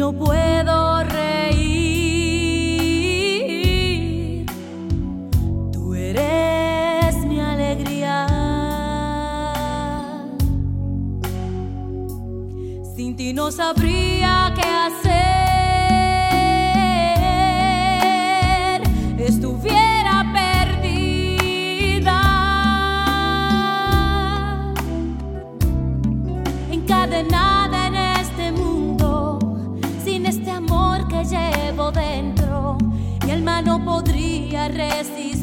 no puedo reír. Tú eres mi alegría. Sin ti no sabría qué hacer. Estuviera perdida. Encadenada. no podría resistir.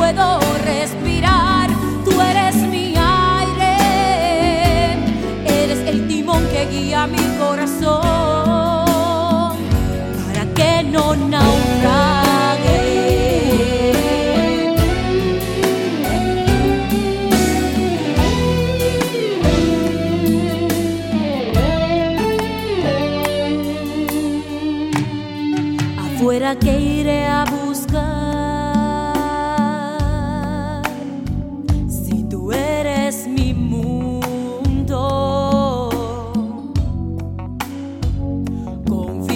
puedo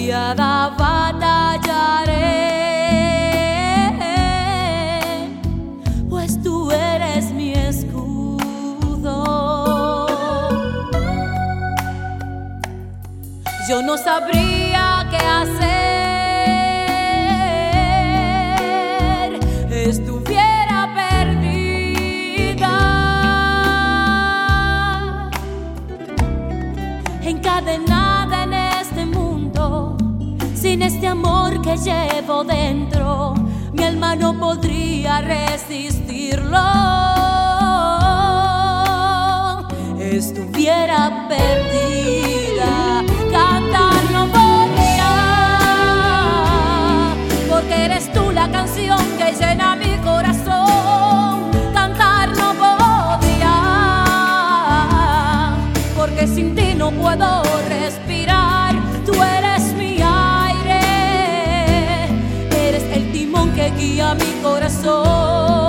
confiada batallaré, pues tú eres mi escudo. Yo no sabría qué hacer, estuviera perdida, encadenada. Sin este amor que llevo dentro, mi alma no podría resistirlo. Estuviera perdida, cantar no podría, porque eres tú la canción que llena mi corazón. Cantar no podría, porque sin ti no puedo. expressou.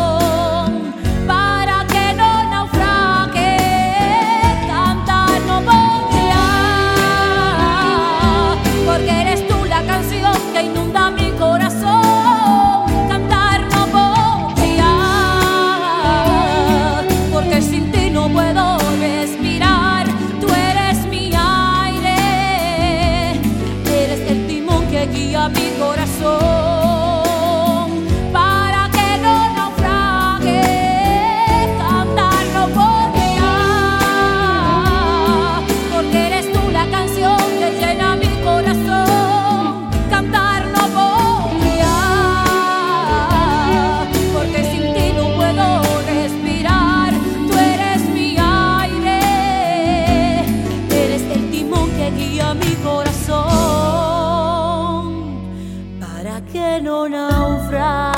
que no naufrague.